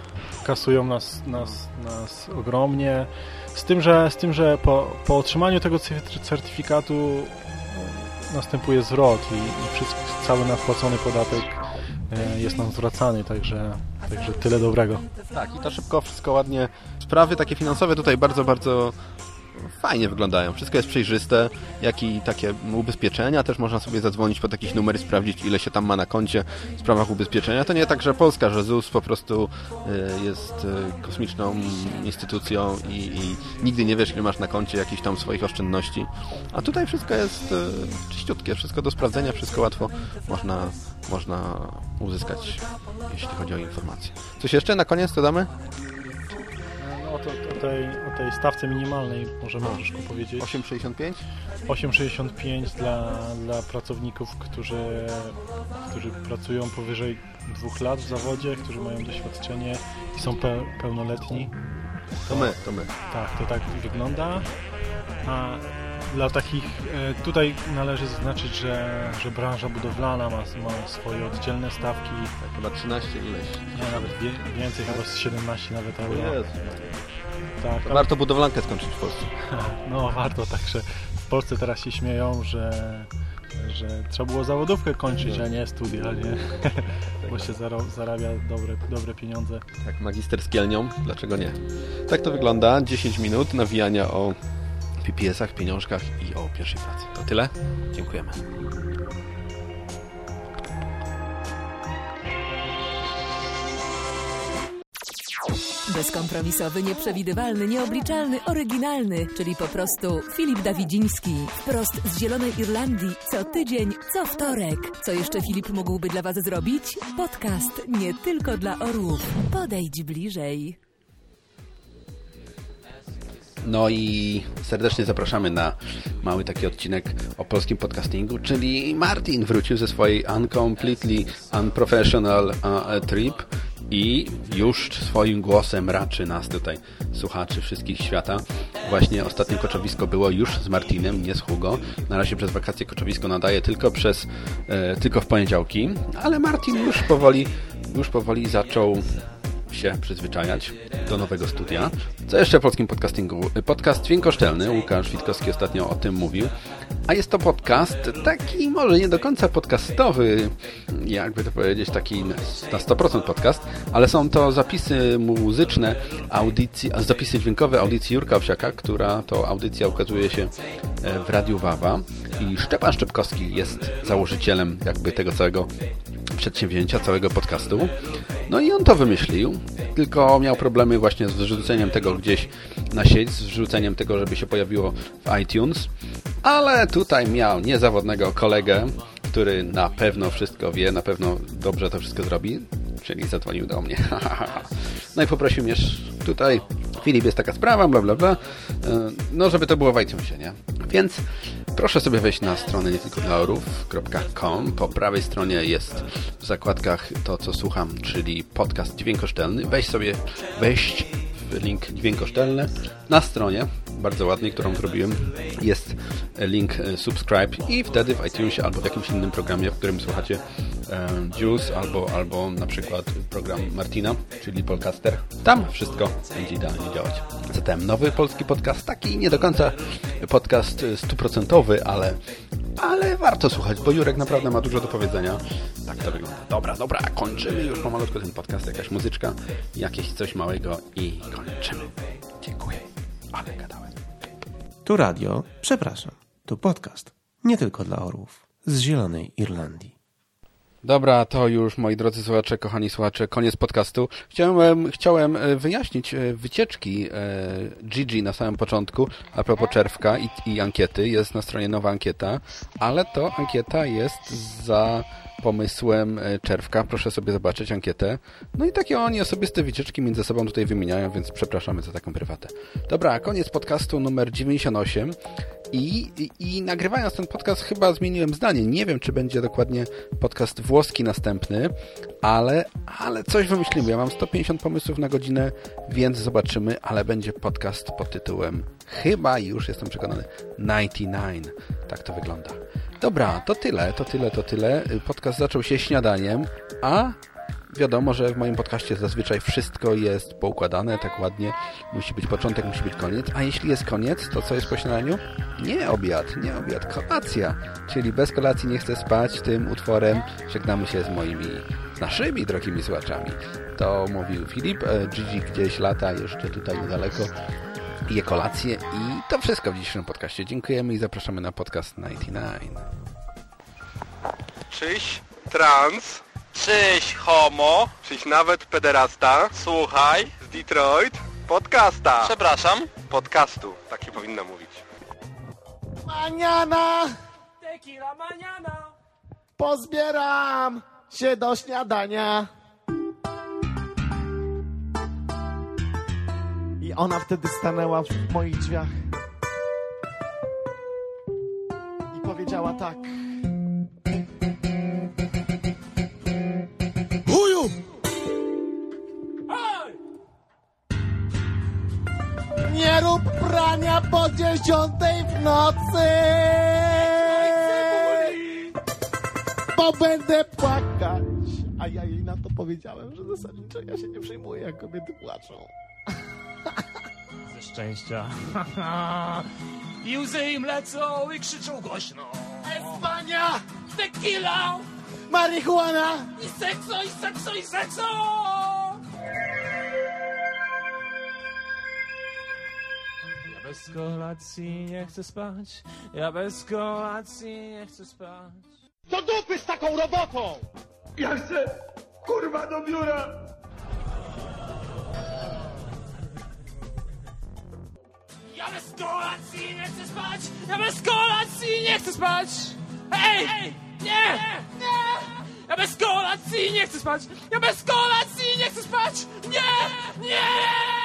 Kasują nas, nas, nas ogromnie. Z tym, że, z tym, że po, po otrzymaniu tego certyfikatu e, następuje zwrot i, i wszystko, cały nadpłacony podatek e, jest nam zwracany, także, także tyle dobrego. Tak, i to szybko, wszystko ładnie. Sprawy takie finansowe tutaj bardzo, bardzo fajnie wyglądają. Wszystko jest przejrzyste, jak i takie ubezpieczenia. Też można sobie zadzwonić po jakiś numer i sprawdzić, ile się tam ma na koncie w sprawach ubezpieczenia. To nie tak, że Polska, że ZUS po prostu y, jest y, kosmiczną instytucją i, i nigdy nie wiesz, ile masz na koncie jakichś tam swoich oszczędności. A tutaj wszystko jest y, czyściutkie, wszystko do sprawdzenia, wszystko łatwo można, można uzyskać, jeśli chodzi o informacje. Coś jeszcze na koniec dodamy? No to, o, tej, o tej stawce minimalnej możemy troszkę powiedzieć. 8,65? 8,65 dla, dla pracowników, którzy, którzy pracują powyżej dwóch lat w zawodzie, którzy mają doświadczenie i są pe, pełnoletni. To my, to my. Tak, to tak wygląda. A dla takich, e, tutaj należy zaznaczyć, że, że branża budowlana ma, ma swoje oddzielne stawki. Tak, chyba 13 ileś. Nie, nawet wie, więcej, chyba z 17 nawet euro. Jezu. Tak, ale- warto budowlankę skończyć w Polsce. No warto, także w Polsce teraz się śmieją, że, że trzeba było zawodówkę kończyć, a nie studia, nie? Bo się zarabia dobre, dobre pieniądze. Tak, magister z kielnią, dlaczego nie? Tak to wygląda. 10 minut nawijania o PPS-ach, pieniążkach i o pierwszej pracy. To tyle. Dziękujemy. Bezkompromisowy, nieprzewidywalny, nieobliczalny, oryginalny, czyli po prostu Filip Dawidziński. Wprost z Zielonej Irlandii, co tydzień, co wtorek. Co jeszcze Filip mógłby dla Was zrobić? Podcast nie tylko dla orłów. Podejdź bliżej. No i serdecznie zapraszamy na mały taki odcinek o polskim podcastingu, czyli Martin wrócił ze swojej Uncompletely Unprofessional uh, Trip i już swoim głosem raczy nas tutaj, słuchaczy wszystkich świata. Właśnie ostatnie koczowisko było już z Martinem, nie z Hugo. Na razie przez wakacje koczowisko nadaje tylko przez, e, tylko w poniedziałki, ale Martin już powoli, już powoli zaczął się przyzwyczajać do nowego studia. Co jeszcze w polskim podcastingu? Podcast dźwiękoszczelny, Łukasz Witkowski ostatnio o tym mówił. A jest to podcast taki może nie do końca podcastowy, jakby to powiedzieć, taki na 100% podcast, ale są to zapisy muzyczne, audycji, zapisy dźwiękowe audycji Jurka Owsiaka, która to audycja ukazuje się w Radiu Wawa i Szczepan Szczepkowski jest założycielem jakby tego całego przedsięwzięcia, całego podcastu. No i on to wymyślił, tylko miał problemy właśnie z wrzuceniem tego gdzieś na sieć, z wrzuceniem tego, żeby się pojawiło w iTunes, ale tutaj miał niezawodnego kolegę, który na pewno wszystko wie, na pewno dobrze to wszystko zrobi, czyli zadzwonił do mnie. No i poprosił mnie tutaj, Filip, jest taka sprawa, bla, bla, bla, no żeby to było w iTunesie, nie? Więc proszę sobie wejść na stronę nie tylko dla orów.com. Po prawej stronie jest w zakładkach to, co słucham, czyli podcast dźwiękoszczelny. Weź sobie, wejść w link dźwiękoszczelny na stronie, bardzo ładnej, którą zrobiłem, jest link subscribe i wtedy w iTunesie albo w jakimś innym programie, w którym słuchacie Juice albo, albo na przykład program Martina, czyli Polcaster. Tam wszystko będzie idealnie działać. Zatem nowy polski podcast, taki nie do końca podcast stuprocentowy, ale, ale warto słuchać, bo Jurek naprawdę ma dużo do powiedzenia. Tak to wygląda. Dobra, dobra, kończymy już pomalutko ten podcast, jakaś muzyczka, jakieś coś małego i kończymy. Dziękuję, ale gadałem. Tu radio, przepraszam, tu podcast, nie tylko dla orłów, z Zielonej Irlandii. Dobra, to już moi drodzy słuchacze, kochani słuchacze, koniec podcastu. Chciałem, chciałem wyjaśnić wycieczki Gigi na samym początku a propos czerwka i, i ankiety. Jest na stronie nowa ankieta, ale to ankieta jest za pomysłem Czerwka. Proszę sobie zobaczyć ankietę. No i takie oni osobiste wycieczki między sobą tutaj wymieniają, więc przepraszamy za taką prywatę. Dobra, koniec podcastu numer 98. I, i, I nagrywając ten podcast chyba zmieniłem zdanie. Nie wiem, czy będzie dokładnie podcast włoski następny, ale, ale coś wymyślimy. Ja mam 150 pomysłów na godzinę, więc zobaczymy, ale będzie podcast pod tytułem chyba już jestem przekonany 99. Tak to wygląda. Dobra, to tyle, to tyle, to tyle. Podcast zaczął się śniadaniem, a wiadomo, że w moim podcaście zazwyczaj wszystko jest poukładane tak ładnie. Musi być początek, musi być koniec. A jeśli jest koniec, to co jest po śniadaniu? Nie obiad, nie obiad, kolacja. Czyli bez kolacji nie chcę spać tym utworem. Żegnamy się z moimi, z naszymi drogimi słuchaczami. To mówił Filip. Gigi gdzieś lata jeszcze tutaj niedaleko je kolację i to wszystko w dzisiejszym podcaście. Dziękujemy i zapraszamy na podcast 99. Czyś trans. Czyś homo. Czyś nawet pederasta. Słuchaj, z Detroit. Podcasta. Przepraszam. Podcastu. Tak się powinno mówić. Maniana! Tequila maniana! Pozbieram się do śniadania. I ona wtedy stanęła w moich drzwiach. I powiedziała tak. Prania po dziesiątej w nocy! Bo będę płakać. A ja jej na to powiedziałem, że zasadniczo ja się nie przejmuję, jak kobiety płaczą. Ze szczęścia. I łzy im lecą i krzyczą głośno. Espania! Tequila! Marihuana! I sekso, i sekso, i sekso! Bez kolacji nie chcę spać. Ja bez kolacji nie chcę spać. Do dupy z taką robotą! Ja chcę, kurwa, do biura! Ja bez kolacji nie chcę spać! Ja bez kolacji nie chcę spać! Ej! Nie! Nie! Ja bez kolacji nie chcę spać! Ja bez kolacji nie chcę spać! Nie! Nie!